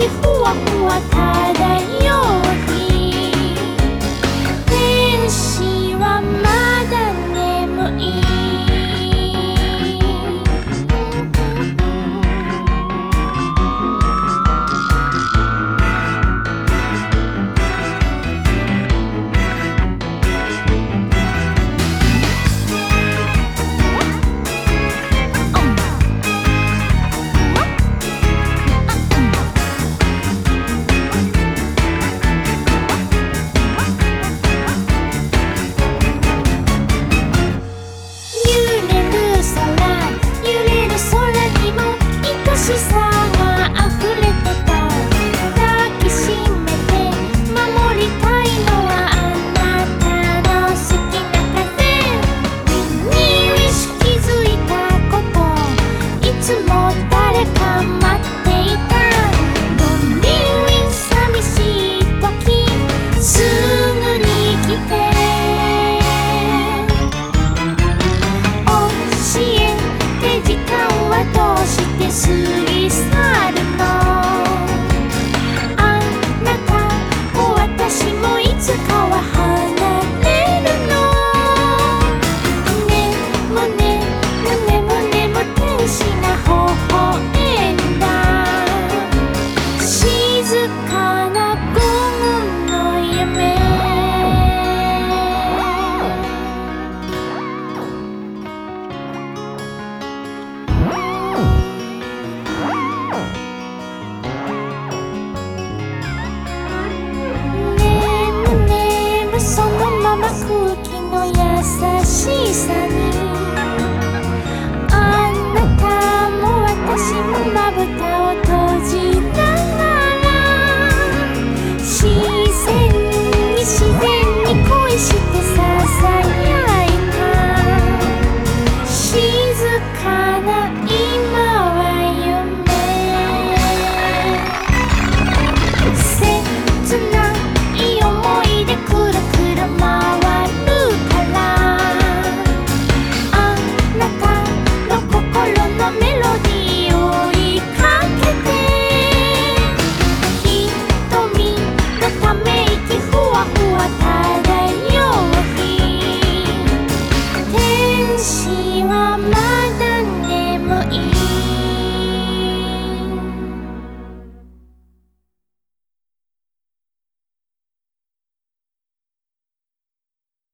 que voa, voa あなたも私もまぶたを閉じながら自然に自然に恋してささやいた。静かな今。